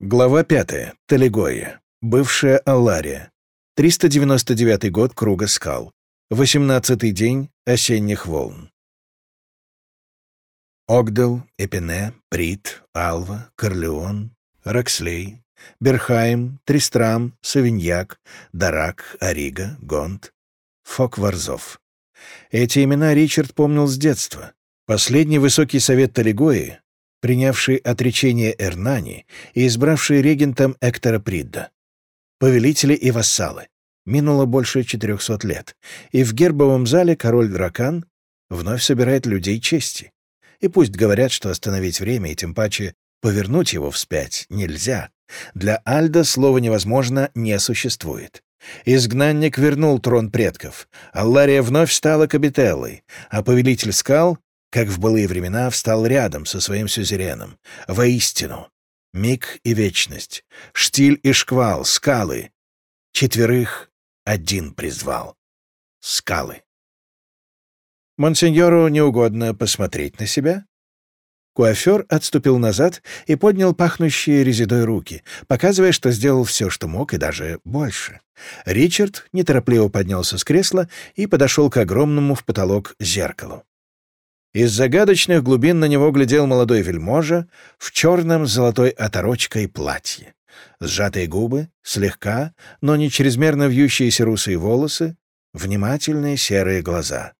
Глава 5. Талигоя. Бывшая Аллария. 399 год Круга скал. 18-й день осенних волн. Огдел, Эпине, Прит, Алва, Корлеон, Рокслей, Берхайм, Тристрам, Савиньяк, Дарак, Арига, Гонт, Фокварзов. Эти имена Ричард помнил с детства. Последний высокий совет Талигои принявший отречение Эрнани и избравший регентом Эктора Придда. Повелители и вассалы. Минуло больше 400 лет, и в гербовом зале король-дракан вновь собирает людей чести. И пусть говорят, что остановить время и тем паче повернуть его вспять нельзя. Для Альда слово «невозможно» не существует. Изгнанник вернул трон предков, Аллария вновь стала капителлой, а повелитель скал как в былые времена, встал рядом со своим сюзереном. Воистину, миг и вечность, штиль и шквал, скалы. Четверых один призвал. Скалы. Монсеньору неугодно посмотреть на себя? Куафер отступил назад и поднял пахнущие резидой руки, показывая, что сделал все, что мог, и даже больше. Ричард неторопливо поднялся с кресла и подошел к огромному в потолок зеркалу. Из загадочных глубин на него глядел молодой вельможа в черном с золотой оторочкой платье. Сжатые губы, слегка, но не чрезмерно вьющиеся русые волосы, внимательные серые глаза.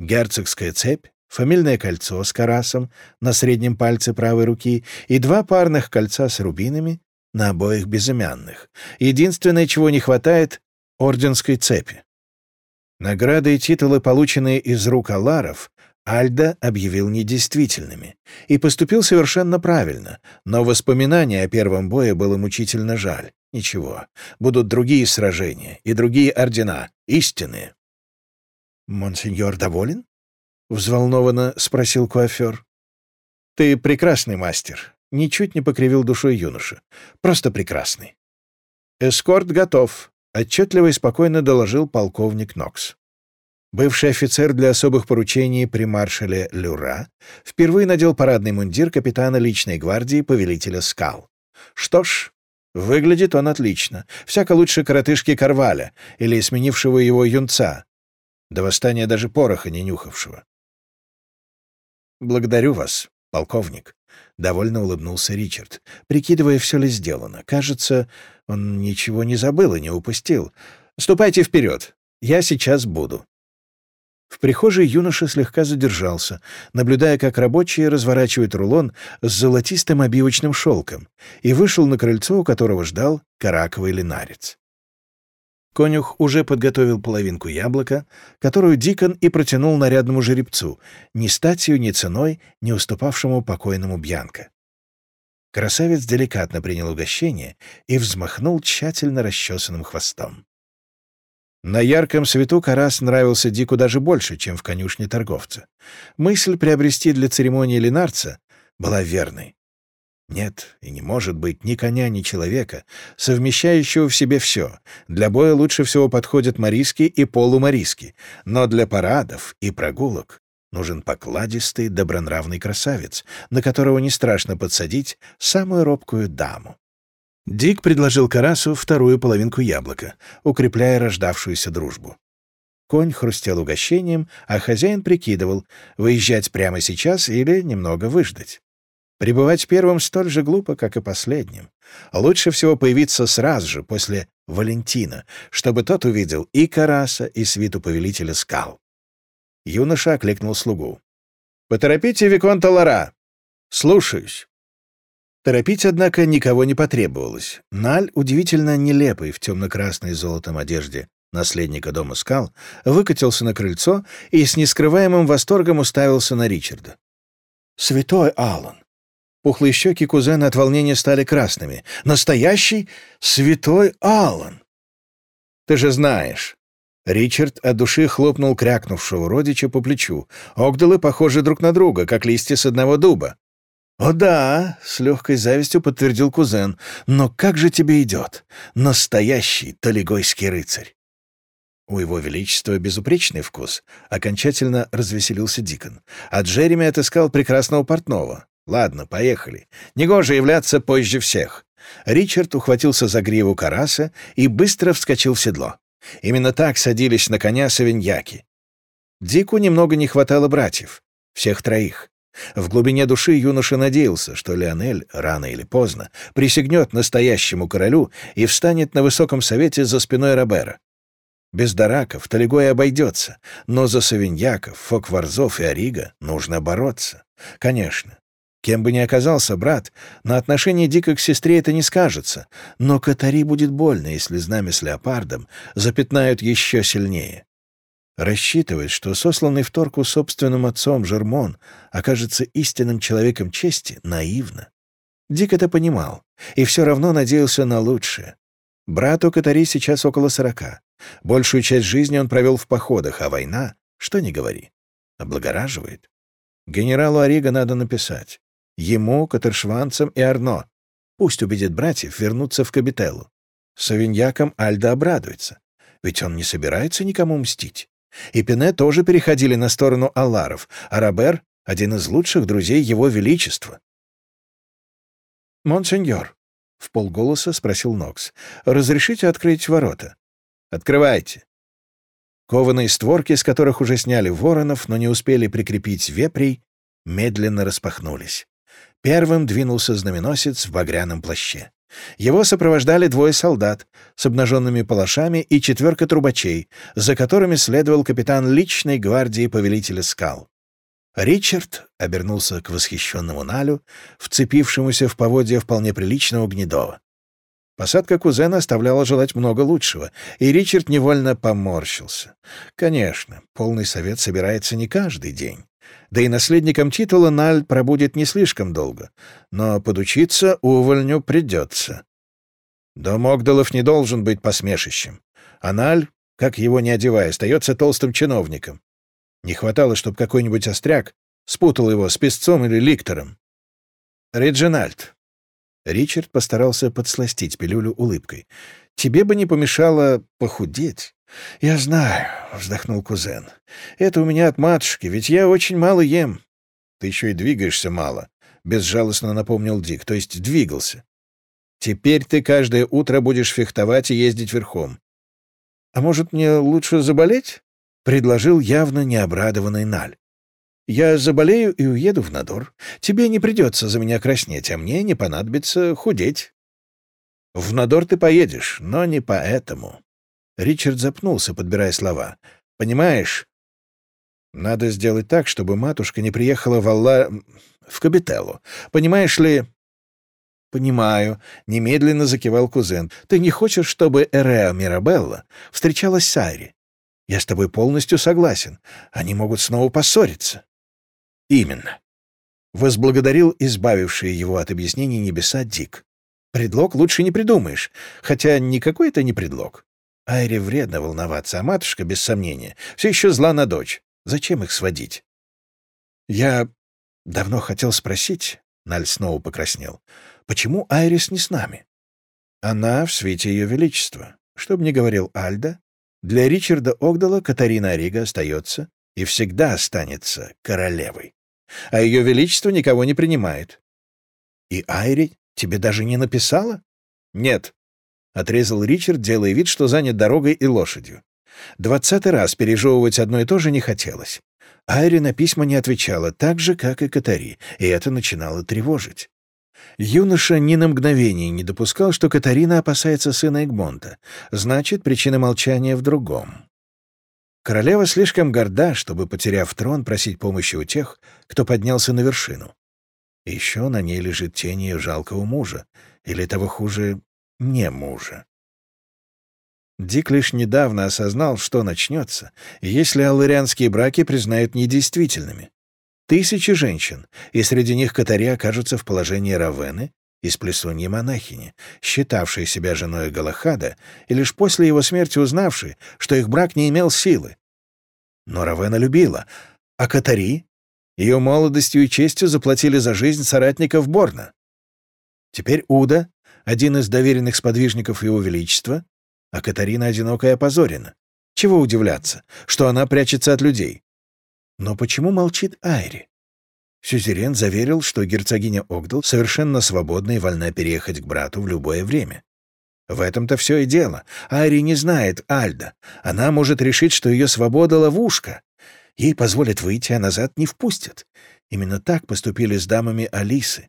Герцогская цепь, фамильное кольцо с карасом на среднем пальце правой руки и два парных кольца с рубинами на обоих безымянных. Единственное, чего не хватает — орденской цепи. Награды и титулы, полученные из рук аларов, Альда объявил недействительными и поступил совершенно правильно, но воспоминания о первом бое было мучительно жаль. Ничего, будут другие сражения и другие ордена, истинные. «Монсеньор доволен?» — взволнованно спросил куафер. «Ты прекрасный мастер», — ничуть не покривил душой юноша. «Просто прекрасный». «Эскорт готов», — отчетливо и спокойно доложил полковник Нокс. Бывший офицер для особых поручений при маршале Люра впервые надел парадный мундир капитана личной гвардии повелителя скал. Что ж, выглядит он отлично. Всяко лучше коротышки Карваля или сменившего его юнца. До восстания даже пороха не нюхавшего. «Благодарю вас, полковник», — довольно улыбнулся Ричард, прикидывая, все ли сделано. Кажется, он ничего не забыл и не упустил. «Ступайте вперед. Я сейчас буду». В прихожей юноша слегка задержался, наблюдая, как рабочие разворачивают рулон с золотистым обивочным шелком, и вышел на крыльцо, у которого ждал караковый линарец. Конюх уже подготовил половинку яблока, которую Дикон и протянул нарядному жеребцу, ни статью, ни ценой, не уступавшему покойному Бьянко. Красавец деликатно принял угощение и взмахнул тщательно расчесанным хвостом. На ярком свету Карас нравился Дику даже больше, чем в конюшне торговца. Мысль приобрести для церемонии линарца была верной. Нет, и не может быть ни коня, ни человека, совмещающего в себе все. Для боя лучше всего подходят мариски и полумариски, но для парадов и прогулок нужен покладистый, добронравный красавец, на которого не страшно подсадить самую робкую даму. Дик предложил Карасу вторую половинку яблока, укрепляя рождавшуюся дружбу. Конь хрустел угощением, а хозяин прикидывал, выезжать прямо сейчас или немного выждать. Прибывать первым столь же глупо, как и последним. Лучше всего появиться сразу же, после Валентина, чтобы тот увидел и Караса, и свиту повелителя скал. Юноша окликнул слугу. «Поторопите Виконта Лара!» «Слушаюсь». Торопить, однако, никого не потребовалось. Наль, удивительно нелепый в темно-красной золотом одежде наследника дома скал, выкатился на крыльцо и с нескрываемым восторгом уставился на Ричарда. «Святой Аллан!» Пухлые щеки кузена от волнения стали красными. «Настоящий святой Аллан!» «Ты же знаешь!» Ричард от души хлопнул крякнувшего родича по плечу. Огдалы похожи друг на друга, как листья с одного дуба. «О да», — с легкой завистью подтвердил кузен, — «но как же тебе идет? Настоящий талигойский рыцарь!» У его величества безупречный вкус, окончательно развеселился Дикон, а Джереми отыскал прекрасного портного. Ладно, поехали. Негоже являться позже всех. Ричард ухватился за гриву караса и быстро вскочил в седло. Именно так садились на коня савиньяки. Дику немного не хватало братьев, всех троих. В глубине души юноша надеялся, что Леонель рано или поздно присягнет настоящему королю и встанет на высоком совете за спиной Робера. Без Дараков Талигой обойдется, но за Савиньяков, Фокварзов и Орига нужно бороться. Конечно, кем бы ни оказался брат, на отношении Дика к сестре это не скажется, но Катари будет больно, если знамя с леопардом запятнают еще сильнее. Рассчитывать, что сосланный в Торку собственным отцом Жермон окажется истинным человеком чести, наивно. Дик это понимал и все равно надеялся на лучшее. Брату Катари сейчас около сорока. Большую часть жизни он провел в походах, а война, что ни говори, облагораживает. Генералу Ориго надо написать. Ему, Катершванцам и Арно. Пусть убедит братьев вернуться в Кабителлу. Савиньякам Альда обрадуется. Ведь он не собирается никому мстить. И Пене тоже переходили на сторону Алларов, а Робер — один из лучших друзей его величества. «Монсеньор», — в полголоса спросил Нокс, — «разрешите открыть ворота?» «Открывайте». Кованые створки, с которых уже сняли воронов, но не успели прикрепить вепрей, медленно распахнулись. Первым двинулся знаменосец в багряном плаще. Его сопровождали двое солдат с обнаженными палашами и четверка трубачей, за которыми следовал капитан личной гвардии повелителя скал. Ричард обернулся к восхищенному Налю, вцепившемуся в поводья вполне приличного гнедова. Посадка кузена оставляла желать много лучшего, и Ричард невольно поморщился. Конечно, полный совет собирается не каждый день. Да и наследником титула Наль пробудет не слишком долго, но подучиться увольню придется. Дом Огдалов не должен быть посмешищем, а Наль, как его не одевая, остается толстым чиновником. Не хватало, чтобы какой-нибудь остряк спутал его с песцом или ликтором. «Реджинальд». Ричард постарался подсластить пилюлю улыбкой. «Тебе бы не помешало похудеть». «Я знаю», — вздохнул кузен. «Это у меня от матушки, ведь я очень мало ем». «Ты еще и двигаешься мало», — безжалостно напомнил Дик, то есть двигался. «Теперь ты каждое утро будешь фехтовать и ездить верхом». «А может, мне лучше заболеть?» — предложил явно необрадованный Наль. «Я заболею и уеду в Надор. Тебе не придется за меня краснеть, а мне не понадобится худеть». «В Надор ты поедешь, но не поэтому», Ричард запнулся, подбирая слова. «Понимаешь, надо сделать так, чтобы матушка не приехала в Алла... в Кабителлу. Понимаешь ли...» «Понимаю», — немедленно закивал кузен. «Ты не хочешь, чтобы Эреа Мирабелла встречалась с Айри? Я с тобой полностью согласен. Они могут снова поссориться». «Именно», — возблагодарил избавивший его от объяснений небеса Дик. «Предлог лучше не придумаешь, хотя никакой это не предлог. Айре вредно волноваться, а матушка, без сомнения, все еще зла на дочь. Зачем их сводить? Я давно хотел спросить, Наль снова покраснел, почему Айрис не с нами? Она в свете ее величества. Что бы ни говорил Альда, для Ричарда Огдала Катарина Орига остается и всегда останется королевой. А ее величество никого не принимает. И Айри тебе даже не написала? Нет, — отрезал Ричард, делая вид, что занят дорогой и лошадью. Двадцатый раз пережевывать одно и то же не хотелось. Айри на письма не отвечала, так же, как и Катари, и это начинало тревожить. Юноша ни на мгновение не допускал, что Катарина опасается сына Эгмонта. Значит, причина молчания в другом. Королева слишком горда, чтобы, потеряв трон, просить помощи у тех, кто поднялся на вершину. еще на ней лежит тень ее жалкого мужа, или того хуже, не мужа. Дик лишь недавно осознал, что начнется, если алларианские браки признают недействительными. Тысячи женщин, и среди них Катари окажутся в положении Равены из плесуньи монахини, считавшей себя женой Галахада, и лишь после его смерти узнавшей, что их брак не имел силы. Но Равена любила, а Катари ее молодостью и честью заплатили за жизнь соратников Борна. Теперь Уда один из доверенных сподвижников Его Величества, а Катарина одинокая опозорена. Чего удивляться, что она прячется от людей? Но почему молчит Айри? Сюзерен заверил, что герцогиня Огдал совершенно свободна и вольна переехать к брату в любое время. В этом-то все и дело. Ари не знает Альда. Она может решить, что ее свобода — ловушка. Ей позволят выйти, а назад не впустят. Именно так поступили с дамами Алисы.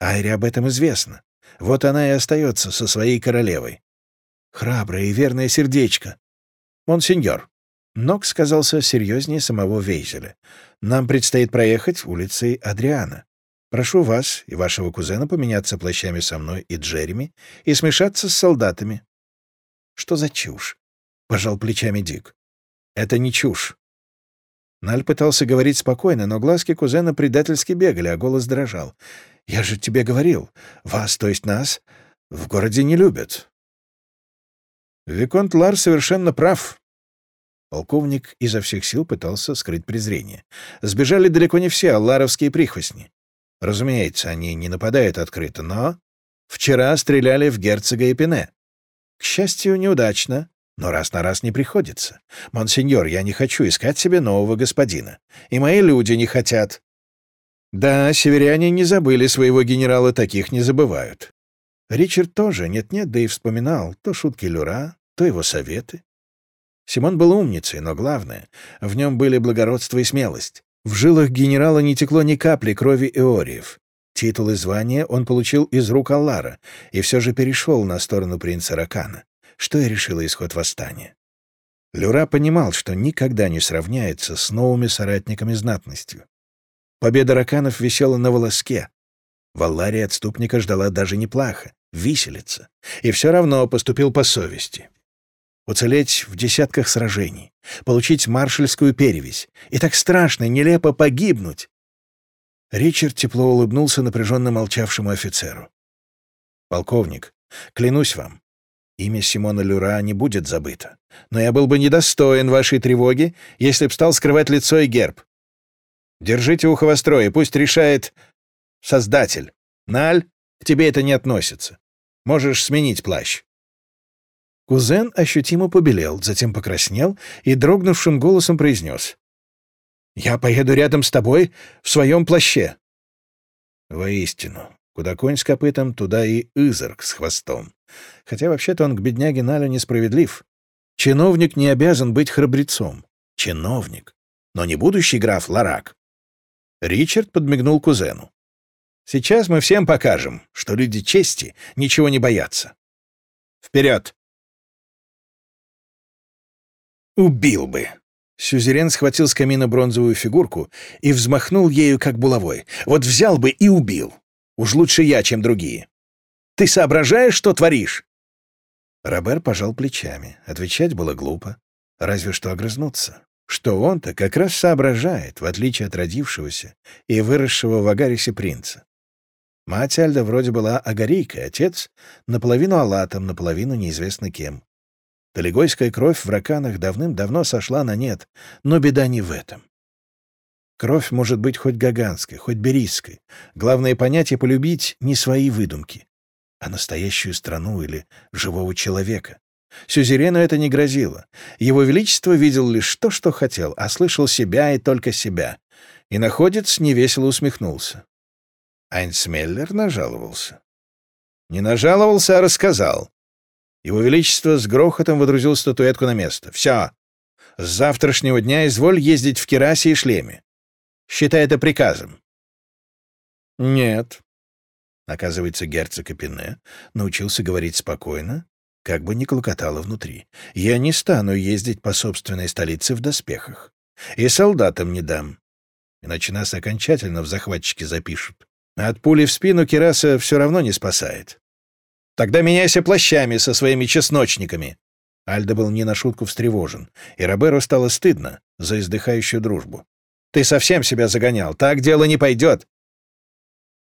Айре об этом известно. Вот она и остается со своей королевой. Храброе и верное сердечко. Монсеньор. Нокс казался серьезнее самого Вейзеля. Нам предстоит проехать улицей Адриана. Прошу вас и вашего кузена поменяться плащами со мной и Джереми и смешаться с солдатами. Что за чушь? Пожал плечами Дик. Это не чушь. Наль пытался говорить спокойно, но глазки кузена предательски бегали, а голос дрожал. «Я же тебе говорил, вас, то есть нас, в городе не любят». Виконт Лар совершенно прав. Полковник изо всех сил пытался скрыть презрение. Сбежали далеко не все алларовские прихвостни. Разумеется, они не нападают открыто, но... Вчера стреляли в герцога Эпине. К счастью, неудачно, но раз на раз не приходится. Монсеньор, я не хочу искать себе нового господина. И мои люди не хотят. Да, северяне не забыли своего генерала, таких не забывают. Ричард тоже нет-нет, да и вспоминал то шутки Люра, то его советы. Симон был умницей, но главное, в нем были благородство и смелость. В жилах генерала не текло ни капли крови эориев. Титул и звание он получил из рук Аллара и все же перешел на сторону принца Ракана, что и решило исход восстания. Люра понимал, что никогда не сравняется с новыми соратниками знатностью. Победа раканов висела на волоске. В Алларе отступника ждала даже неплаха, виселица, и все равно поступил по совести уцелеть в десятках сражений, получить маршальскую перевесь и так страшно, нелепо погибнуть. Ричард тепло улыбнулся напряженно молчавшему офицеру. «Полковник, клянусь вам, имя Симона Люра не будет забыто, но я был бы недостоин вашей тревоги, если б стал скрывать лицо и герб. Держите ухо востро, и пусть решает Создатель. Наль, к тебе это не относится. Можешь сменить плащ». Кузен ощутимо побелел, затем покраснел и дрогнувшим голосом произнес. «Я поеду рядом с тобой в своем плаще». Воистину, куда конь с копытом, туда и Изерк с хвостом. Хотя вообще-то он к бедняге Налю несправедлив. Чиновник не обязан быть храбрецом. Чиновник, но не будущий граф Ларак. Ричард подмигнул кузену. «Сейчас мы всем покажем, что люди чести ничего не боятся. Вперед!» Убил бы. Сюзерен схватил с камина бронзовую фигурку и взмахнул ею, как булавой. Вот взял бы и убил. Уж лучше я, чем другие. Ты соображаешь, что творишь?» Робер пожал плечами. Отвечать было глупо. Разве что огрызнуться. Что он-то как раз соображает, в отличие от родившегося и выросшего в Агарисе принца. Мать Альда вроде была агарийкой, отец — наполовину алатом, наполовину неизвестно кем. Талигойская кровь в раканах давным-давно сошла на нет, но беда не в этом. Кровь может быть хоть гаганской, хоть берийской. Главное понятие — полюбить не свои выдумки, а настоящую страну или живого человека. Сюзерену это не грозило. Его Величество видел лишь то, что хотел, а слышал себя и только себя. И находец невесело усмехнулся. Айнсмеллер нажаловался. Не нажаловался, а рассказал. Его Величество с грохотом водрузил статуэтку на место. «Все. С завтрашнего дня изволь ездить в керасе и шлеме. Считай это приказом». «Нет». Оказывается, герцог Эпине научился говорить спокойно, как бы ни клокотало внутри. «Я не стану ездить по собственной столице в доспехах. И солдатам не дам. Иначе нас окончательно в захватчики запишут. от пули в спину кераса все равно не спасает. Тогда меняйся плащами со своими чесночниками». Альдо был не на шутку встревожен, и Роберу стало стыдно за издыхающую дружбу. «Ты совсем себя загонял. Так дело не пойдет».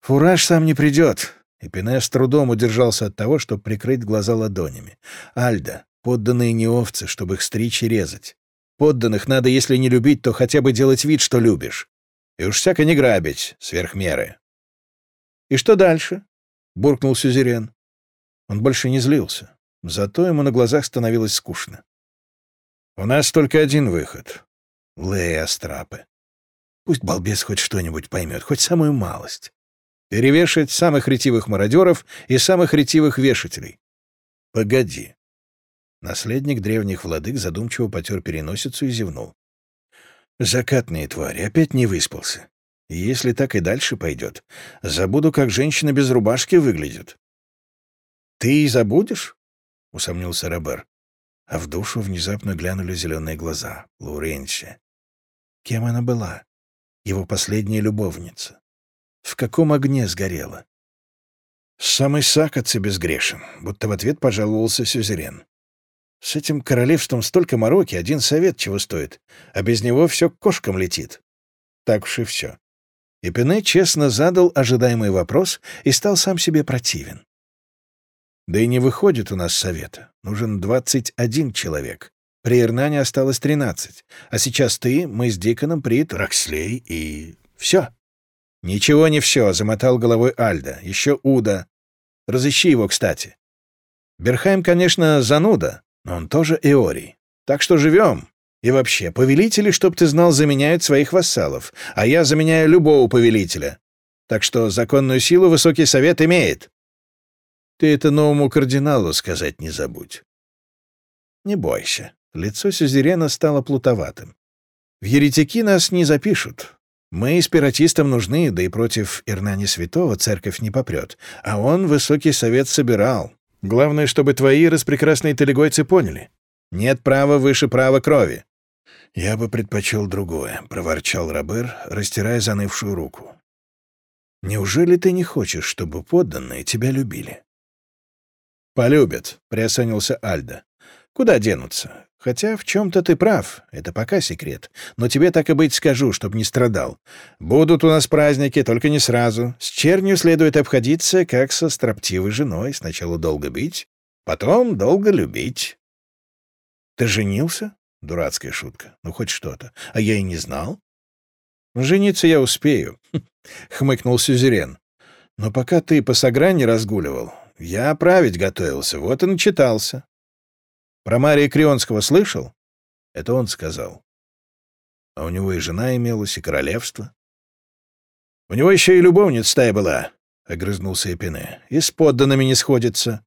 «Фураж сам не придет». И Пене с трудом удержался от того, чтобы прикрыть глаза ладонями. «Альда, подданные не овцы, чтобы их стричь и резать. Подданных надо, если не любить, то хотя бы делать вид, что любишь. И уж всяко не грабить, сверх меры». «И что дальше?» — буркнул Сюзерен. Он больше не злился. Зато ему на глазах становилось скучно. «У нас только один выход. Лея Астрапы. Пусть балбес хоть что-нибудь поймет, хоть самую малость. Перевешать самых ретивых мародеров и самых ретивых вешателей. Погоди. Наследник древних владык задумчиво потер переносицу и зевнул. Закатные твари, опять не выспался. Если так и дальше пойдет, забуду, как женщина без рубашки выглядит. Ты и забудешь? — усомнился Робер. А в душу внезапно глянули зеленые глаза. Луренси. Кем она была? Его последняя любовница. В каком огне сгорела? Самый Сакоц безгрешен, будто в ответ пожаловался Сюзерен. С этим королевством столько мороки, один совет чего стоит, а без него все к кошкам летит. Так уж и все. И Пене честно задал ожидаемый вопрос и стал сам себе противен. Да и не выходит у нас совета. Нужен двадцать один человек. При Ирнане осталось тринадцать. А сейчас ты, мы с Диконом, Прит, Рокслей и... все. «Ничего не все», — замотал головой Альда. «Еще Уда. Разыщи его, кстати. Берхайм, конечно, зануда, но он тоже Эорий. Так что живем. И вообще, повелители, чтоб ты знал, заменяют своих вассалов, а я заменяю любого повелителя. Так что законную силу Высокий Совет имеет. Ты это новому кардиналу сказать не забудь. Не бойся. Лицо Сюзерена стало плутоватым. В еретики нас не запишут. Мы спиратистам нужны, да и против Ирнани Святого церковь не попрет. А он Высокий Совет собирал. Главное, чтобы твои распрекрасные талигойцы поняли. Нет права выше права крови. «Я бы предпочел другое», — проворчал Робер, растирая занывшую руку. «Неужели ты не хочешь, чтобы подданные тебя любили?» «Полюбят», — приосанился Альда. «Куда денутся? Хотя в чем-то ты прав, это пока секрет. Но тебе так и быть скажу, чтоб не страдал. Будут у нас праздники, только не сразу. С чернью следует обходиться, как со строптивой женой. Сначала долго бить, потом долго любить. Ты женился? Дурацкая шутка. Ну, хоть что-то. А я и не знал. Жениться я успею, — хмыкнул Сюзерен. Но пока ты по Сагране разгуливал, я править готовился, вот и начитался. Про Мария Крионского слышал? Это он сказал. А у него и жена имелась, и королевство. У него еще и любовница стая была, — огрызнулся Эпине. И с подданными не сходится.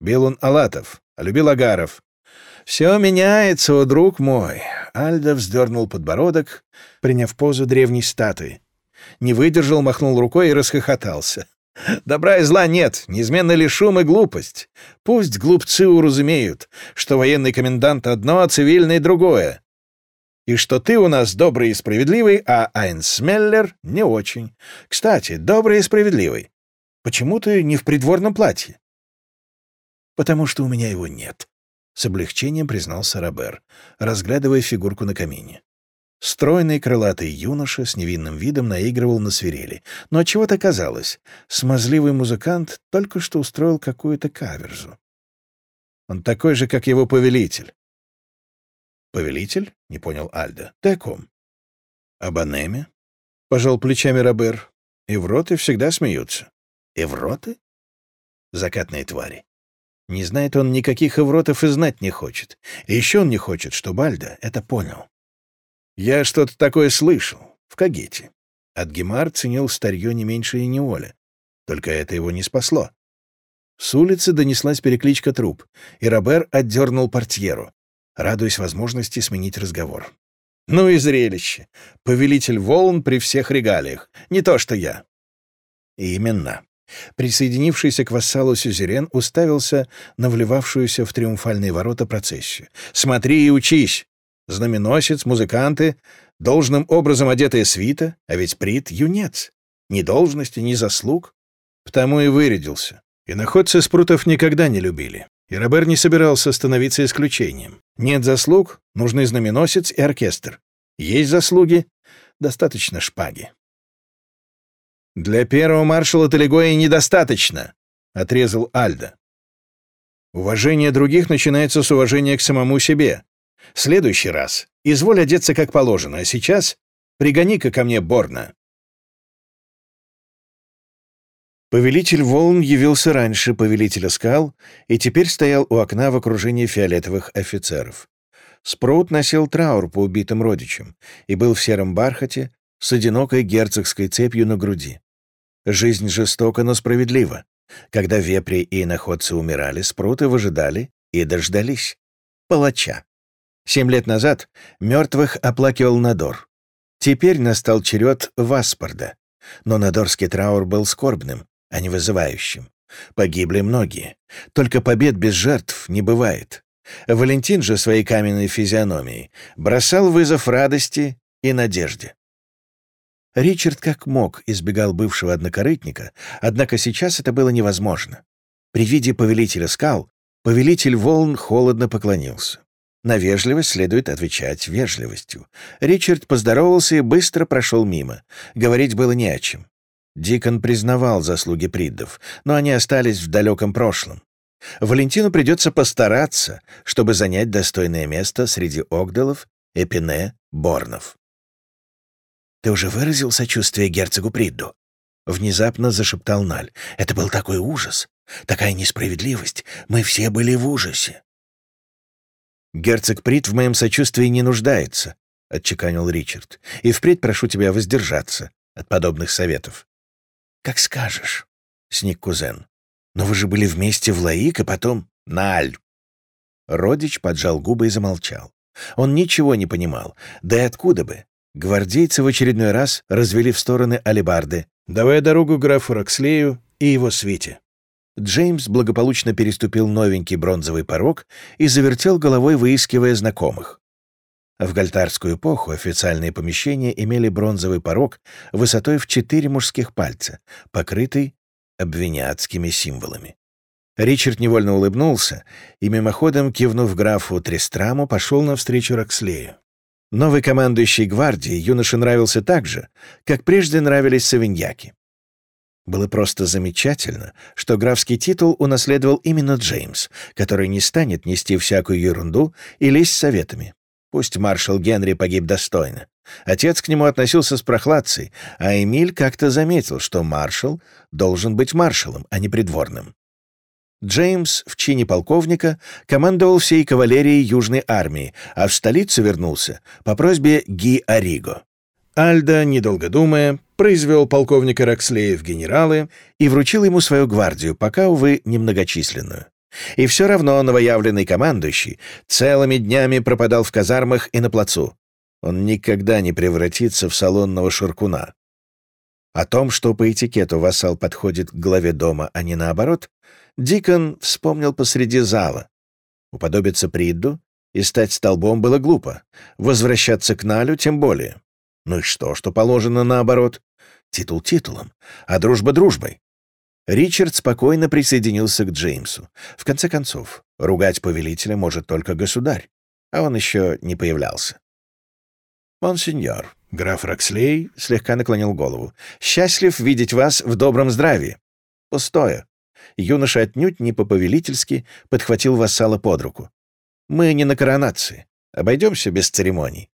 Бил он Алатов, а любил Агаров. Все меняется, о друг мой. Альда вздернул подбородок, приняв позу древней статуи. Не выдержал, махнул рукой и расхохотался. Добра и зла нет, неизменно ли шум и глупость. Пусть глупцы уразумеют, что военный комендант одно, а цивильный другое. И что ты у нас добрый и справедливый, а Айнсмеллер не очень. Кстати, добрый и справедливый. Почему ты не в придворном платье? Потому что у меня его нет, — с облегчением признался Робер, разглядывая фигурку на камине. Стройный крылатый юноша с невинным видом наигрывал на свирели. Но от чего то казалось, смазливый музыкант только что устроил какую-то каверзу. Он такой же, как его повелитель. «Повелитель?» — не понял Альда. «Ты о ком?» «Об Анеме?» — пожал плечами Робер. «Эвроты всегда смеются». «Эвроты?» Закатные твари. Не знает он никаких эвротов и знать не хочет. И еще он не хочет, чтобы Альда это понял. Я что-то такое слышал. В Кагете. Адгемар ценил старье не меньше и не Оля. Только это его не спасло. С улицы донеслась перекличка труп, и Робер отдернул портьеру, радуясь возможности сменить разговор. «Ну и зрелище! Повелитель волн при всех регалиях. Не то что я». «Именно». Присоединившийся к вассалу Сюзерен уставился на вливавшуюся в триумфальные ворота процессию. «Смотри и учись! Знаменосец, музыканты, должным образом одетая свита, а ведь Прит — юнец. Ни должности, ни заслуг. Потому и вырядился. И находцы спрутов никогда не любили. И Робер не собирался становиться исключением. Нет заслуг — нужны знаменосец и оркестр. Есть заслуги — достаточно шпаги. «Для первого маршала Талигоя недостаточно», — отрезал Альда. «Уважение других начинается с уважения к самому себе. Следующий раз изволь одеться как положено, а сейчас пригони-ка ко мне Борна». Повелитель волн явился раньше повелителя скал и теперь стоял у окна в окружении фиолетовых офицеров. Спрут носил траур по убитым родичам и был в сером бархате, с одинокой герцогской цепью на груди. Жизнь жестока, но справедлива. Когда вепри и иноходцы умирали, спруты выжидали и дождались. Палача. Семь лет назад мертвых оплакивал Надор. Теперь настал черед Васпорда. Но надорский траур был скорбным, а не вызывающим. Погибли многие. Только побед без жертв не бывает. Валентин же своей каменной физиономией бросал вызов радости и надежде. Ричард как мог избегал бывшего однокорытника, однако сейчас это было невозможно. При виде повелителя скал повелитель волн холодно поклонился. На вежливость следует отвечать вежливостью. Ричард поздоровался и быстро прошел мимо. Говорить было не о чем. Дикон признавал заслуги Приддов, но они остались в далеком прошлом. Валентину придется постараться, чтобы занять достойное место среди Огдалов, Эпине, Борнов. «Ты уже выразил сочувствие герцогу Придду?» Внезапно зашептал Наль. «Это был такой ужас, такая несправедливость. Мы все были в ужасе». «Герцог Прид в моем сочувствии не нуждается», — отчеканил Ричард. «И впредь прошу тебя воздержаться от подобных советов». «Как скажешь», — сник кузен. «Но вы же были вместе в Лаик, а потом...» «Наль!» Родич поджал губы и замолчал. Он ничего не понимал. Да и откуда бы? Гвардейцы в очередной раз развели в стороны алебарды, давая дорогу графу Рокслею и его свите. Джеймс благополучно переступил новенький бронзовый порог и завертел головой, выискивая знакомых. В гальтарскую эпоху официальные помещения имели бронзовый порог высотой в четыре мужских пальца, покрытый обвиняцкими символами. Ричард невольно улыбнулся и, мимоходом кивнув графу Трестраму, пошел навстречу Рокслею. Новый командующий гвардии юноше нравился так же, как прежде нравились савиньяки. Было просто замечательно, что графский титул унаследовал именно Джеймс, который не станет нести всякую ерунду и лезть советами. Пусть маршал Генри погиб достойно. Отец к нему относился с прохладцей, а Эмиль как-то заметил, что маршал должен быть маршалом, а не придворным. Джеймс в чине полковника командовал всей кавалерией Южной армии, а в столицу вернулся по просьбе Ги Ариго. Альда, недолго думая, произвел полковника Рокслея в генералы и вручил ему свою гвардию, пока, увы, немногочисленную. И все равно новоявленный командующий целыми днями пропадал в казармах и на плацу. Он никогда не превратится в салонного шуркуна. О том, что по этикету вассал подходит к главе дома, а не наоборот, Дикон вспомнил посреди зала. Уподобиться Придду и стать столбом было глупо, возвращаться к Налю тем более. Ну и что, что положено наоборот? Титул титулом, а дружба дружбой. Ричард спокойно присоединился к Джеймсу. В конце концов, ругать повелителя может только государь, а он еще не появлялся. «Монсеньор», — граф Рокслей слегка наклонил голову, — «счастлив видеть вас в добром здравии». «Пустое». Юноша отнюдь не по-повелительски подхватил вассала под руку. «Мы не на коронации. Обойдемся без церемоний.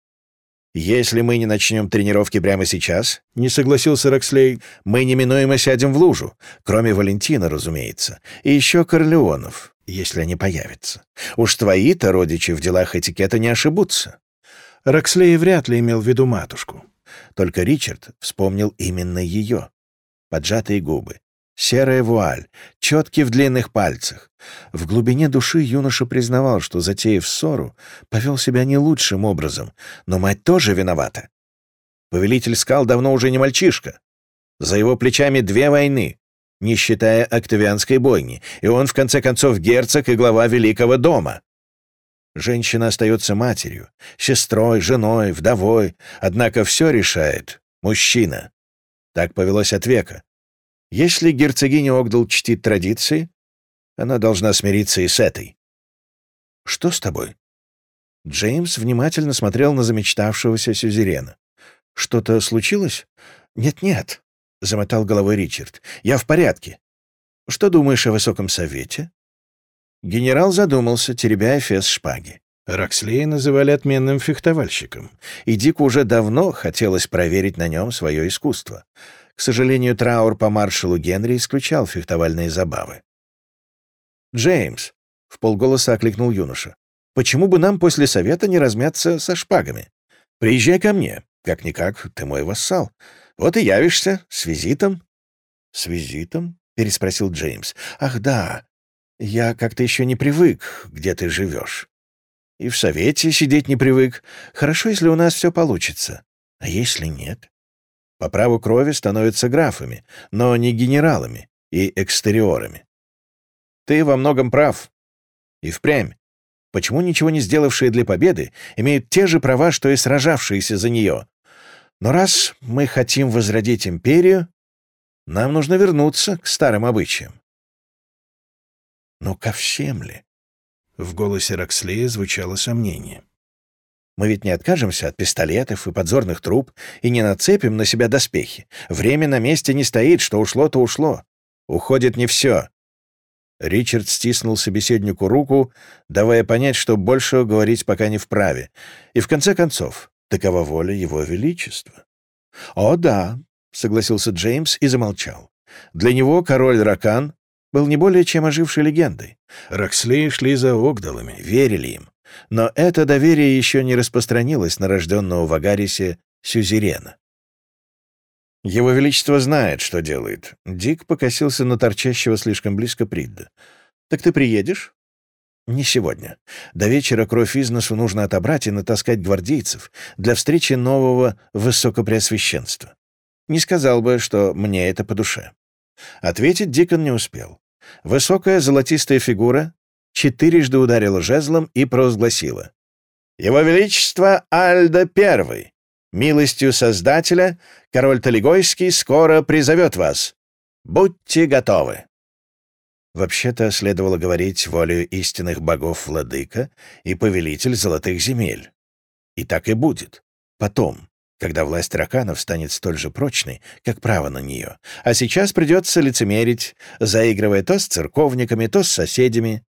«Если мы не начнем тренировки прямо сейчас», — не согласился Рокслей, — «мы неминуемо сядем в лужу, кроме Валентина, разумеется, и еще Корлеонов, если они появятся. Уж твои-то родичи в делах этикета не ошибутся». Рокслей вряд ли имел в виду матушку. Только Ричард вспомнил именно ее. Поджатые губы, Серая вуаль, четки в длинных пальцах. В глубине души юноша признавал, что, затеяв ссору, повел себя не лучшим образом, но мать тоже виновата. Повелитель скал давно уже не мальчишка. За его плечами две войны, не считая Октавианской бойни, и он, в конце концов, герцог и глава Великого дома. Женщина остается матерью, сестрой, женой, вдовой, однако все решает мужчина. Так повелось от века. Если герцогиня Огдал чтит традиции, она должна смириться и с этой. «Что с тобой?» Джеймс внимательно смотрел на замечтавшегося сюзерена. «Что-то случилось?» «Нет-нет», — замотал головой Ричард. «Я в порядке. Что думаешь о высоком совете?» Генерал задумался, теребя эфес шпаги. Рокслея называли отменным фехтовальщиком, и Дику уже давно хотелось проверить на нем свое искусство. К сожалению, траур по маршалу Генри исключал фехтовальные забавы. «Джеймс», — в полголоса окликнул юноша, — «почему бы нам после совета не размяться со шпагами? Приезжай ко мне, Как-никак, ты мой вассал. Вот и явишься с визитом». «С визитом?» — переспросил Джеймс. «Ах, да. Я как-то еще не привык, где ты живешь. И в совете сидеть не привык. Хорошо, если у нас все получится. А если нет? По праву крови становятся графами, но не генералами и экстериорами. Ты во многом прав. И впрямь. Почему ничего не сделавшие для победы имеют те же права, что и сражавшиеся за нее? Но раз мы хотим возродить империю, нам нужно вернуться к старым обычаям. Но ко всем ли? В голосе Рокслея звучало сомнение. Мы ведь не откажемся от пистолетов и подзорных труб и не нацепим на себя доспехи. Время на месте не стоит, что ушло, то ушло. Уходит не все. Ричард стиснул собеседнику руку, давая понять, что больше говорить пока не вправе. И в конце концов, такова воля его величества. «О, да», — согласился Джеймс и замолчал. Для него король Ракан был не более чем ожившей легендой. Роксли шли за Огдалами, верили им. Но это доверие еще не распространилось на рожденного в Агарисе Сюзерена. «Его Величество знает, что делает». Дик покосился на торчащего слишком близко Придда. «Так ты приедешь?» «Не сегодня. До вечера кровь из носу нужно отобрать и натаскать гвардейцев для встречи нового высокопреосвященства. Не сказал бы, что мне это по душе». Ответить Дикон не успел. Высокая золотистая фигура четырежды ударила жезлом и провозгласила. «Его Величество Альда Первый, милостью Создателя, король Талигойский скоро призовет вас. Будьте готовы!» Вообще-то следовало говорить волею истинных богов владыка и повелитель золотых земель. И так и будет. Потом, когда власть тараканов станет столь же прочной, как право на нее. А сейчас придется лицемерить, заигрывая то с церковниками, то с соседями.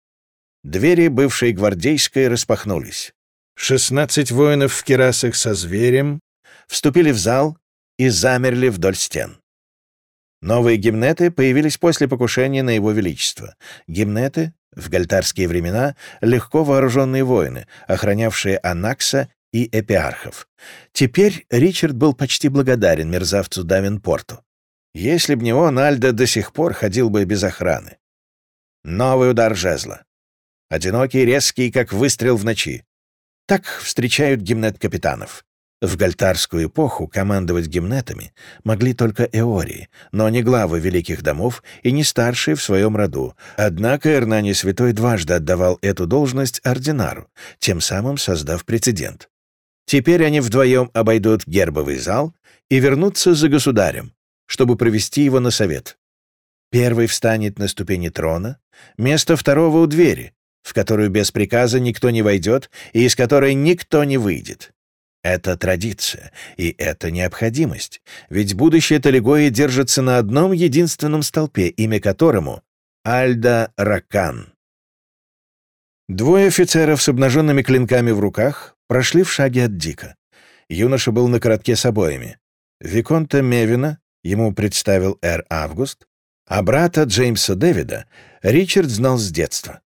Двери бывшей гвардейской распахнулись. Шестнадцать воинов в керасах со зверем вступили в зал и замерли вдоль стен. Новые гимнеты появились после покушения на его величество. Гимнеты — в гальтарские времена легко вооруженные воины, охранявшие Анакса и эпиархов. Теперь Ричард был почти благодарен мерзавцу Давинпорту. Если б не он, Альда до сих пор ходил бы без охраны. Новый удар жезла. Одинокий, резкий, как выстрел в ночи. Так встречают гимнет капитанов. В гальтарскую эпоху командовать гимнетами могли только эории, но не главы великих домов и не старшие в своем роду. Однако Эрнани Святой дважды отдавал эту должность ординару, тем самым создав прецедент. Теперь они вдвоем обойдут гербовый зал и вернутся за государем, чтобы провести его на совет. Первый встанет на ступени трона, место второго у двери, в которую без приказа никто не войдет и из которой никто не выйдет. Это традиция, и это необходимость, ведь будущее Талигои держится на одном единственном столпе, имя которому — Альда Ракан. Двое офицеров с обнаженными клинками в руках прошли в шаге от Дика. Юноша был на коротке с обоими. Виконта Мевина ему представил Эр Август, а брата Джеймса Дэвида Ричард знал с детства.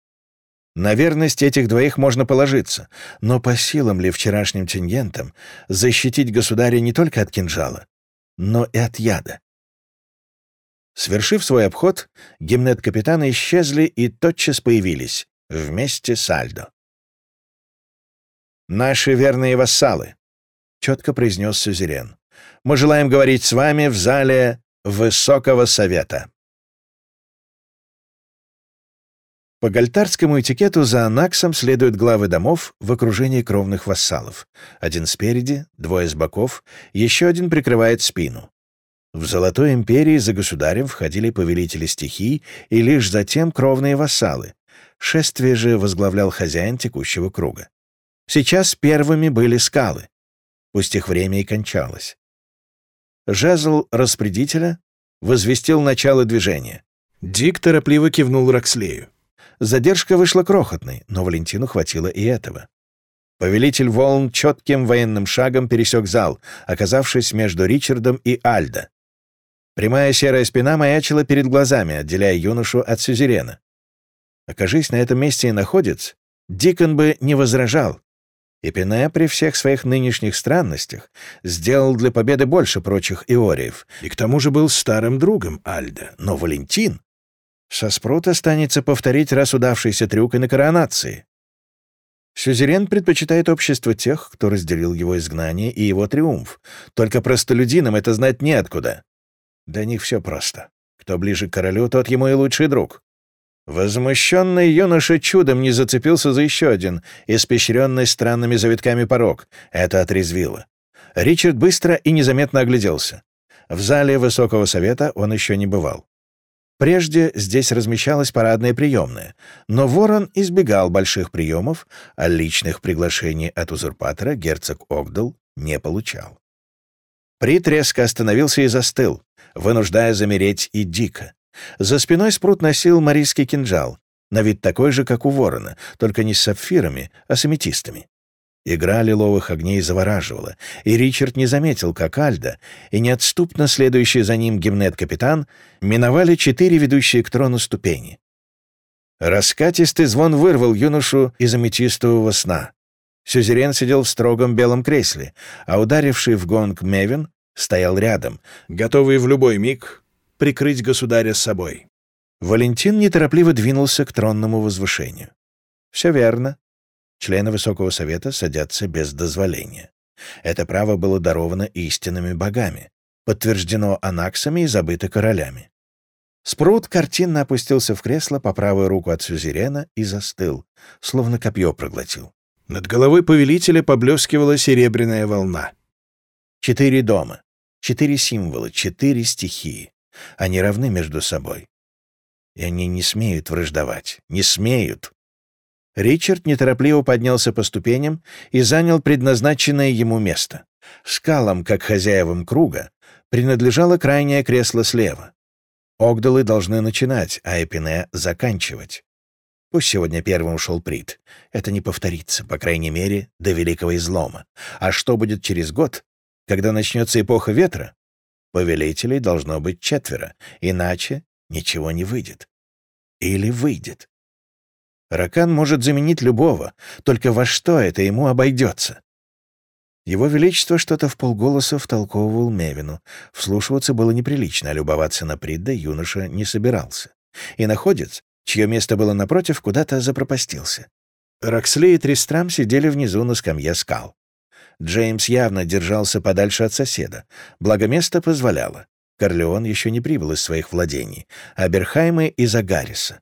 На верность этих двоих можно положиться, но по силам ли вчерашним тингентам защитить государя не только от кинжала, но и от яда? Свершив свой обход, гимнет-капитаны исчезли и тотчас появились, вместе с Альдо. «Наши верные вассалы», — четко произнес Сюзерен. «Мы желаем говорить с вами в зале Высокого Совета». По гальтарскому этикету за анаксом следуют главы домов в окружении кровных вассалов. Один спереди, двое с боков, еще один прикрывает спину. В Золотой империи за государем входили повелители стихий и лишь затем кровные вассалы. Шествие же возглавлял хозяин текущего круга. Сейчас первыми были скалы. Пусть их время и кончалось. Жезл распорядителя возвестил начало движения. Дик торопливо кивнул Рокслею. Задержка вышла крохотной, но Валентину хватило и этого. Повелитель волн четким военным шагом пересек зал, оказавшись между Ричардом и Альдо. Прямая серая спина маячила перед глазами, отделяя юношу от сюзерена. Окажись на этом месте и находец, Дикон бы не возражал, Эпине при всех своих нынешних странностях сделал для победы больше прочих иориев, и к тому же был старым другом Альда. Но Валентин... Со Спрута станется повторить раз удавшийся трюк и на коронации. Сюзерен предпочитает общество тех, кто разделил его изгнание и его триумф. Только простолюдинам это знать неоткуда. Для них все просто. Кто ближе к королю, тот ему и лучший друг. Возмущенный юноша чудом не зацепился за еще один, испещренный странными завитками порог. Это отрезвило. Ричард быстро и незаметно огляделся. В зале Высокого Совета он еще не бывал. Прежде здесь размещалась парадная приемная, но Ворон избегал больших приемов, а личных приглашений от узурпатора герцог Огдал не получал. Прит резко остановился и застыл, вынуждая замереть и дико. За спиной Спрут носил марийский кинжал, на вид такой же, как у ворона, только не с сапфирами, а с аметистами. Игра лиловых огней завораживала, и Ричард не заметил, как Альда и неотступно следующий за ним гимнет-капитан миновали четыре ведущие к трону ступени. Раскатистый звон вырвал юношу из аметистового сна. Сюзерен сидел в строгом белом кресле, а ударивший в гонг Мевин стоял рядом, готовый в любой миг прикрыть государя с собой. Валентин неторопливо двинулся к тронному возвышению. Все верно. Члены Высокого Совета садятся без дозволения. Это право было даровано истинными богами, подтверждено анаксами и забыто королями. Спрут картинно опустился в кресло по правую руку от сюзерена и застыл, словно копье проглотил. Над головой повелителя поблескивала серебряная волна. Четыре дома, четыре символа, четыре стихии. Они равны между собой. И они не смеют враждовать. Не смеют. Ричард неторопливо поднялся по ступеням и занял предназначенное ему место. Скалам, как хозяевам круга, принадлежало крайнее кресло слева. Огдалы должны начинать, а Эпине — заканчивать. Пусть сегодня первым ушел Прит. Это не повторится, по крайней мере, до Великого Излома. А что будет через год, когда начнется эпоха ветра? Повелителей должно быть четверо, иначе ничего не выйдет. Или выйдет. Ракан может заменить любого, только во что это ему обойдется? Его Величество что-то в полголоса втолковывал Мевину. Вслушиваться было неприлично, а любоваться на Придда юноша не собирался. И находец, чье место было напротив, куда-то запропастился. Роксли и Тристрам сидели внизу на скамье скал. Джеймс явно держался подальше от соседа, благо место позволяло. Корлеон еще не прибыл из своих владений, а Берхаймы — из Агариса.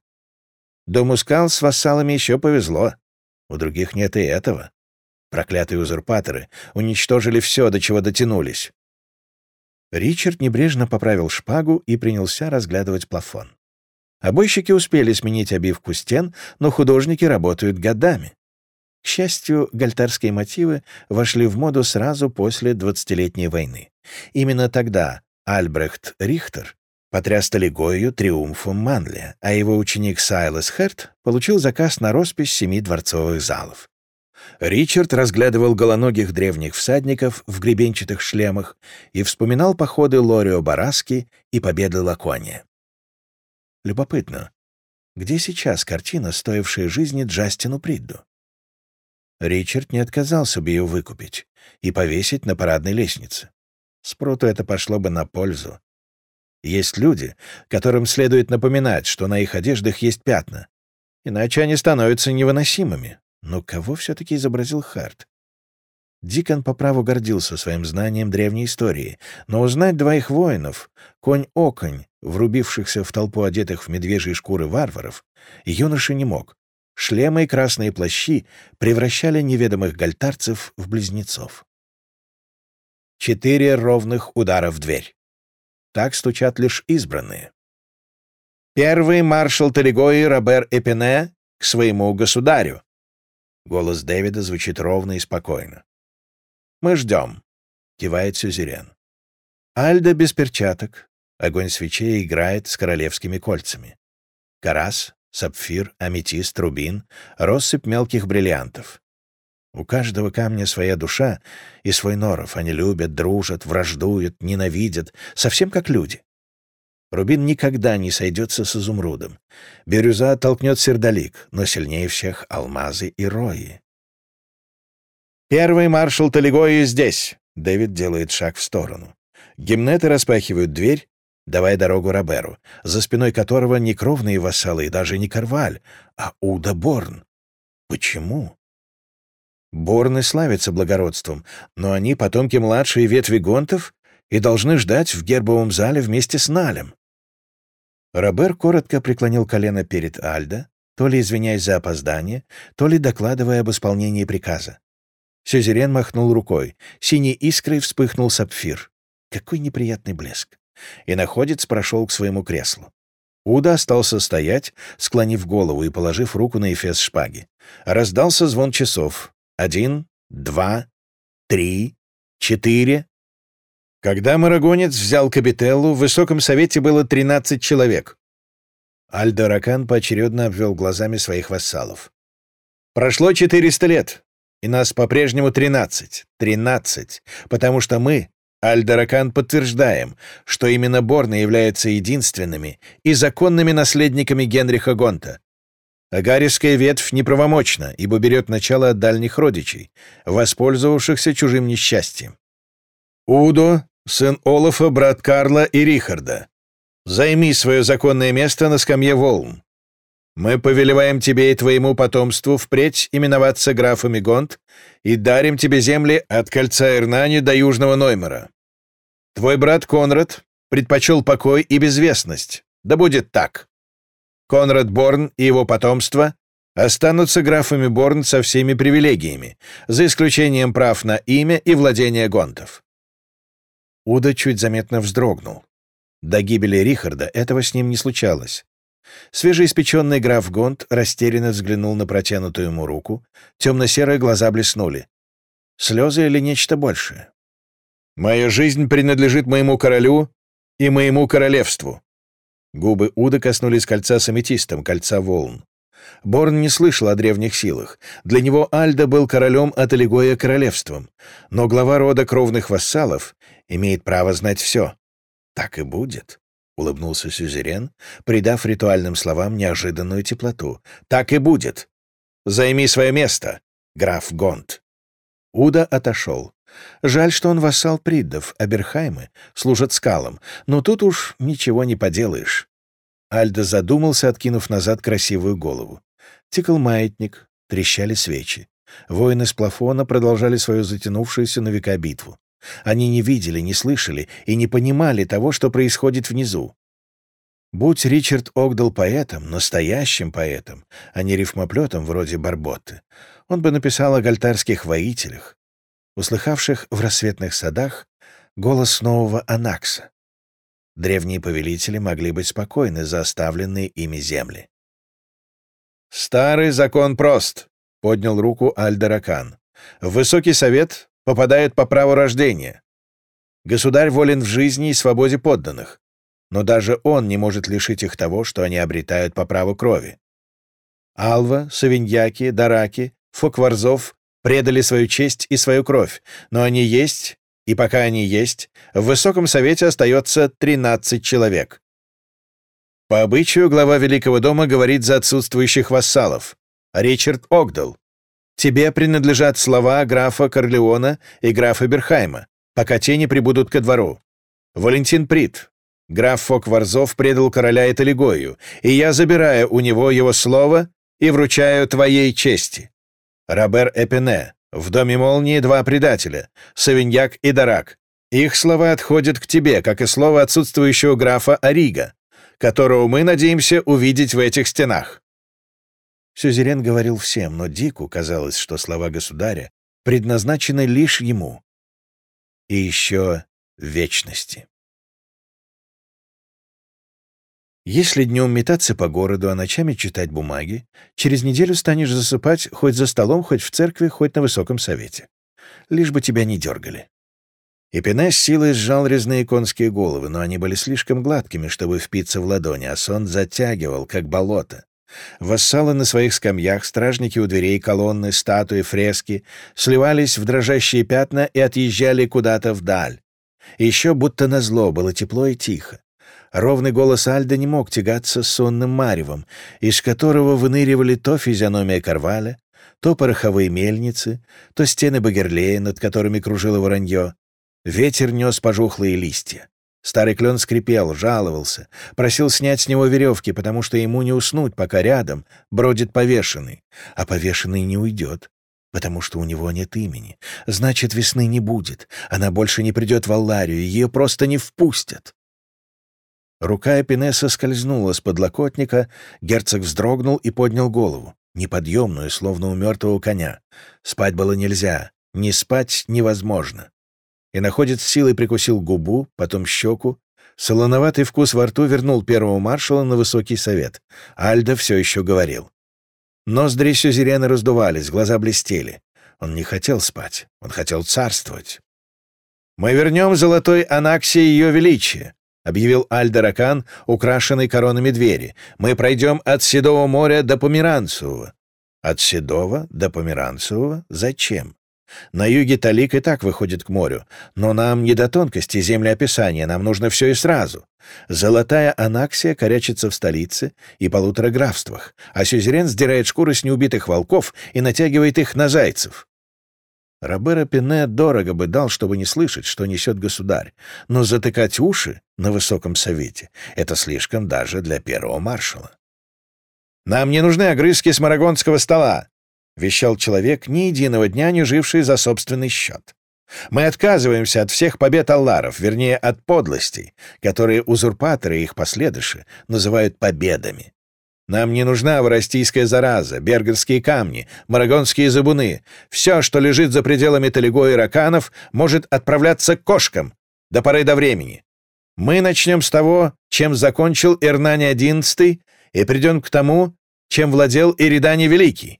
Дому скал с вассалами еще повезло. У других нет и этого. Проклятые узурпаторы уничтожили все, до чего дотянулись. Ричард небрежно поправил шпагу и принялся разглядывать плафон. Обойщики успели сменить обивку стен, но художники работают годами. К счастью, гальтарские мотивы вошли в моду сразу после двадцатилетней войны. Именно тогда Альбрехт Рихтер потряс Талигою триумфом Манли, а его ученик Сайлас Херт получил заказ на роспись семи дворцовых залов. Ричард разглядывал голоногих древних всадников в гребенчатых шлемах и вспоминал походы Лорио Бараски и победы Лакония. Любопытно, где сейчас картина, стоившая жизни Джастину Придду? Ричард не отказался бы ее выкупить и повесить на парадной лестнице. Спруту это пошло бы на пользу. Есть люди, которым следует напоминать, что на их одеждах есть пятна, иначе они становятся невыносимыми. Но кого все-таки изобразил Харт? Дикон по праву гордился своим знанием древней истории, но узнать двоих воинов, конь-оконь, врубившихся в толпу одетых в медвежьи шкуры варваров, юноша не мог. Шлемы и красные плащи превращали неведомых гальтарцев в близнецов. Четыре ровных удара в дверь. Так стучат лишь избранные. Первый маршал Талигои Робер Эпине к своему государю. Голос Дэвида звучит ровно и спокойно. «Мы ждем», — кивает Сюзерен. Альда без перчаток. Огонь свечей играет с королевскими кольцами. Карас, сапфир, аметист, рубин, россыпь мелких бриллиантов. У каждого камня своя душа и свой норов. Они любят, дружат, враждуют, ненавидят, совсем как люди. Рубин никогда не сойдется с изумрудом. Бирюза толкнет сердолик, но сильнее всех алмазы и рои. «Первый маршал Талигои здесь!» Дэвид делает шаг в сторону. Гимнеты распахивают дверь, давая дорогу Роберу, за спиной которого не кровные вассалы и даже не Карваль, а Уда Борн. Почему? Борны славятся благородством, но они потомки младшей ветви гонтов и должны ждать в гербовом зале вместе с Налем. Робер коротко преклонил колено перед Альдо, то ли извиняясь за опоздание, то ли докладывая об исполнении приказа. Сюзерен махнул рукой. Синей искрой вспыхнул сапфир. Какой неприятный блеск. И находец прошел к своему креслу. Уда остался стоять, склонив голову и положив руку на эфес шпаги. Раздался звон часов. Один, два, три, четыре. Когда Марагонец взял Капителлу, в Высоком Совете было 13 человек. Альдо Ракан поочередно обвел глазами своих вассалов. «Прошло 400 лет, и нас по-прежнему 13. 13, потому что мы, Альдо Ракан, подтверждаем, что именно Борны являются единственными и законными наследниками Генриха Гонта. Агариская ветвь неправомочна, ибо берет начало от дальних родичей, воспользовавшихся чужим несчастьем. Удо сын Олафа, брат Карла и Рихарда. Займи свое законное место на скамье волн. Мы повелеваем тебе и твоему потомству впредь именоваться графами Гонт и дарим тебе земли от кольца Ирнани до Южного Ноймара. Твой брат Конрад предпочел покой и безвестность. Да будет так. Конрад Борн и его потомство останутся графами Борн со всеми привилегиями, за исключением прав на имя и владение гонтов. Уда чуть заметно вздрогнул. До гибели Рихарда этого с ним не случалось. Свежеиспеченный граф Гонт растерянно взглянул на протянутую ему руку, темно-серые глаза блеснули. Слезы или нечто большее? «Моя жизнь принадлежит моему королю и моему королевству». Губы Уда коснулись кольца с аметистом, кольца волн. Борн не слышал о древних силах. Для него Альда был королем от Элигоя королевством. Но глава рода кровных вассалов имеет право знать все. Так и будет, — улыбнулся Сюзерен, придав ритуальным словам неожиданную теплоту. Так и будет. Займи свое место, граф Гонт. Уда отошел. Жаль, что он вассал Приддов, а Берхаймы служат скалам, но тут уж ничего не поделаешь. Альдо задумался, откинув назад красивую голову. Тикал маятник, трещали свечи. Воины с плафона продолжали свою затянувшуюся на века битву. Они не видели, не слышали и не понимали того, что происходит внизу. Будь Ричард Огдал поэтом, настоящим поэтом, а не рифмоплетом вроде Барботты, он бы написал о гальтарских воителях, услыхавших в рассветных садах голос нового Анакса древние повелители могли быть спокойны за оставленные ими земли. «Старый закон прост», — поднял руку Альдеракан. «В Высокий Совет попадают по праву рождения. Государь волен в жизни и свободе подданных, но даже он не может лишить их того, что они обретают по праву крови. Алва, Савиньяки, Дараки, Фокварзов предали свою честь и свою кровь, но они есть и пока они есть, в Высоком Совете остается 13 человек. По обычаю глава Великого дома говорит за отсутствующих вассалов. Ричард Огдал. Тебе принадлежат слова графа Корлеона и графа Берхайма, пока те не прибудут ко двору. Валентин Прит. Граф Фокварзов предал короля Эталигою, и я забираю у него его слово и вручаю твоей чести. Робер Эпене. В доме молнии два предателя — Савиньяк и Дарак. Их слова отходят к тебе, как и слово отсутствующего графа Арига, которого мы надеемся увидеть в этих стенах». Сюзерен говорил всем, но Дику казалось, что слова государя предназначены лишь ему. И еще вечности. Если днем метаться по городу, а ночами читать бумаги, через неделю станешь засыпать хоть за столом, хоть в церкви, хоть на высоком совете. Лишь бы тебя не дергали. И Пенес силой сжал резные конские головы, но они были слишком гладкими, чтобы впиться в ладони, а сон затягивал, как болото. Вассалы на своих скамьях, стражники у дверей, колонны, статуи, фрески сливались в дрожащие пятна и отъезжали куда-то вдаль. еще будто назло было тепло и тихо. Ровный голос Альда не мог тягаться с сонным маревом, из которого выныривали то физиономия Карваля, то пороховые мельницы, то стены Багерлея, над которыми кружило воронье. Ветер нес пожухлые листья. Старый клен скрипел, жаловался, просил снять с него веревки, потому что ему не уснуть, пока рядом бродит повешенный. А повешенный не уйдет, потому что у него нет имени. Значит, весны не будет. Она больше не придет в Алларию, ее просто не впустят. Рука Эпинеса скользнула с подлокотника, герцог вздрогнул и поднял голову, неподъемную, словно у мертвого коня. Спать было нельзя, не спать невозможно. И находец силой прикусил губу, потом щеку. Солоноватый вкус во рту вернул первого маршала на высокий совет. Альда все еще говорил. Ноздри Сюзерена раздувались, глаза блестели. Он не хотел спать, он хотел царствовать. «Мы вернем золотой анаксии ее величия», — объявил Альдаракан, украшенный коронами двери. «Мы пройдем от Седого моря до Померанцевого». «От Седого до Померанцевого? Зачем?» На юге Талик и так выходит к морю, но нам не до тонкости землеописания, нам нужно все и сразу. Золотая анаксия корячится в столице и полутора графствах, а сюзерен сдирает шкуры с неубитых волков и натягивает их на зайцев. Робера Пене дорого бы дал, чтобы не слышать, что несет государь, но затыкать уши на высоком совете — это слишком даже для первого маршала. «Нам не нужны огрызки с марагонского стола», вещал человек, ни единого дня не живший за собственный счет. Мы отказываемся от всех побед алларов, вернее, от подлостей, которые узурпаторы и их последующие называют победами. Нам не нужна воростийская зараза, бергерские камни, марагонские забуны. Все, что лежит за пределами Талиго и Раканов, может отправляться к кошкам до поры до времени. Мы начнем с того, чем закончил Ирнани XI, и придем к тому, чем владел Иридани Великий.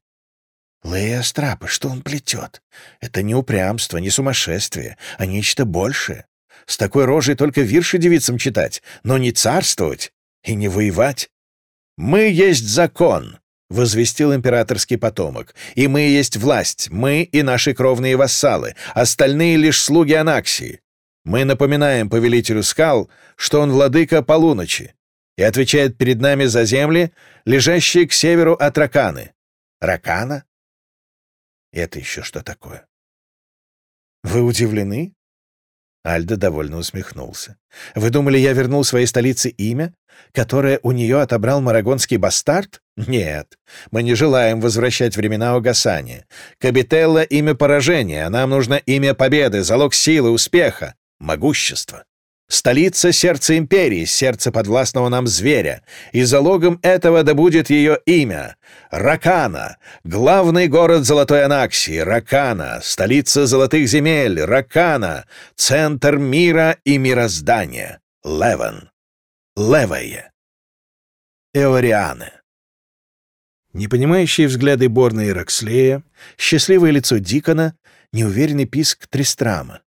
Лея Страпа, что он плетет? Это не упрямство, не сумасшествие, а нечто большее. С такой рожей только вирши девицам читать, но не царствовать и не воевать. «Мы есть закон», — возвестил императорский потомок, «и мы есть власть, мы и наши кровные вассалы, остальные лишь слуги Анаксии. Мы напоминаем повелителю скал, что он владыка полуночи и отвечает перед нами за земли, лежащие к северу от Раканы. Ракана? Это еще что такое? Вы удивлены? Альда довольно усмехнулся. «Вы думали, я вернул своей столице имя, которое у нее отобрал марагонский бастард? Нет, мы не желаем возвращать времена угасания. Кабителла — имя поражения, а нам нужно имя победы, залог силы, успеха, могущества. Столица — сердце империи, сердце подвластного нам зверя, и залогом этого да будет ее имя — Ракана, главный город Золотой Анаксии, Ракана, столица золотых земель, Ракана, центр мира и мироздания, Леван, Левая, Эорианы. Непонимающие взгляды Борна и Рокслея, счастливое лицо Дикона, неуверенный писк Тристрама.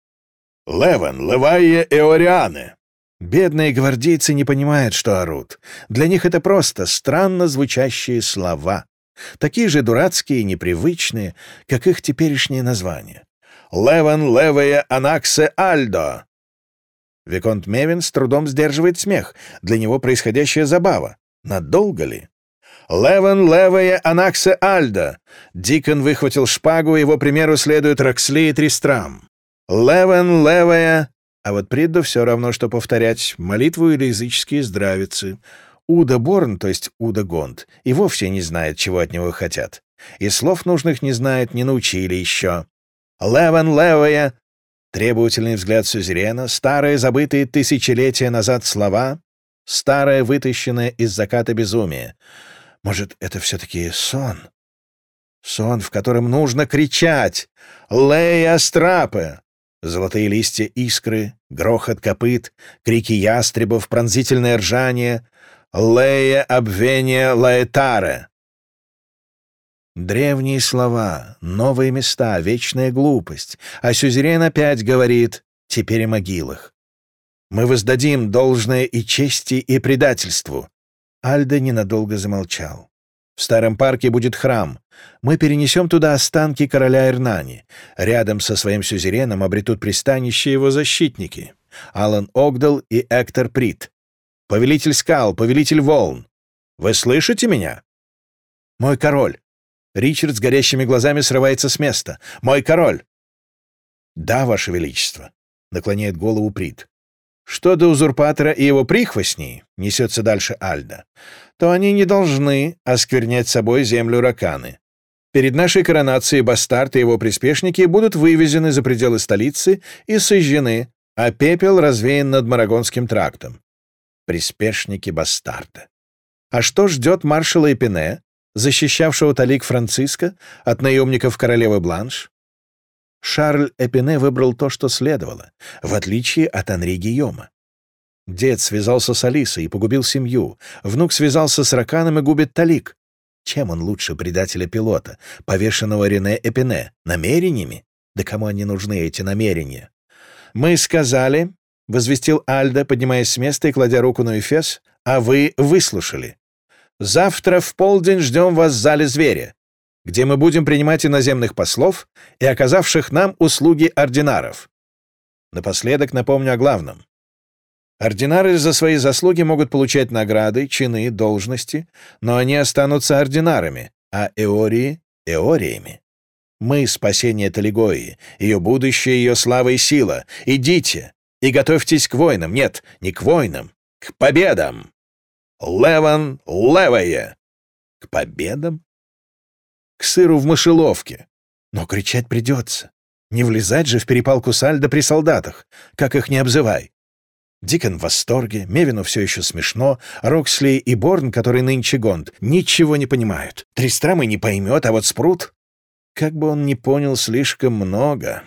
Леван, Левайя и Орианы!» Бедные гвардейцы не понимают, что орут. Для них это просто странно звучащие слова. Такие же дурацкие и непривычные, как их теперешнее название. «Леван, Левая, Анаксе, Альдо!» Виконт Мевин с трудом сдерживает смех. Для него происходящая забава. Надолго ли? «Леван, Левая, Анаксе, Альдо!» Дикон выхватил шпагу, его примеру следует Роксли и Тристрам. Левен, левая. А вот Придду все равно, что повторять молитву или языческие здравицы. Уда Борн, то есть Уда Гонд, и вовсе не знает, чего от него хотят. И слов нужных не знает, не научили еще. Левен, левая. Требовательный взгляд Сюзерена, старые забытые тысячелетия назад слова, старое вытащенное из заката безумие. Может, это все-таки сон? Сон, в котором нужно кричать «Лея Страпе!» Золотые листья искры, грохот копыт, крики ястребов, пронзительное ржание, лея обвения лаэтаре. Древние слова, новые места, вечная глупость, а Сюзерен опять говорит «теперь о могилах». Мы воздадим должное и чести, и предательству. Альда ненадолго замолчал. В старом парке будет храм. Мы перенесем туда останки короля Эрнани. Рядом со своим сюзереном обретут пристанище его защитники. Алан Огдал и Эктор Прит. Повелитель скал, повелитель волн. Вы слышите меня? Мой король, Ричард с горящими глазами срывается с места. «Мой король!» «Да, Ваше Величество», — наклоняет голову Прит. «Что до узурпатора и его прихвостней», — несется дальше Альда, «то они не должны осквернять собой землю Раканы. Перед нашей коронацией бастард и его приспешники будут вывезены за пределы столицы и сожжены, а пепел развеян над Марагонским трактом. Приспешники бастарда. А что ждет маршала Эпине, защищавшего талик Франциска от наемников королевы Бланш? Шарль Эпине выбрал то, что следовало, в отличие от Анри Гийома. Дед связался с Алисой и погубил семью, внук связался с Раканом и губит талик. Чем он лучше предателя-пилота, повешенного Рене Эпине? Намерениями? Да кому они нужны, эти намерения? «Мы сказали», — возвестил Альда, поднимаясь с места и кладя руку на Эфес, — «а вы выслушали. Завтра в полдень ждем вас в зале зверя, где мы будем принимать иноземных послов и оказавших нам услуги ординаров. Напоследок напомню о главном. Ординары за свои заслуги могут получать награды, чины, должности, но они останутся ординарами, а эории — эориями. Мы — спасение Талигои, ее будущее, ее слава и сила. Идите и готовьтесь к войнам. Нет, не к войнам, к победам. Леван левое! К победам? К сыру в мышеловке. Но кричать придется. Не влезать же в перепалку Сальда при солдатах, как их не обзывай. Дикон в восторге, Мевину все еще смешно, Роксли и Борн, который нынче гонд, ничего не понимают. Тристрамы не поймет, а вот Спрут... Как бы он не понял слишком много...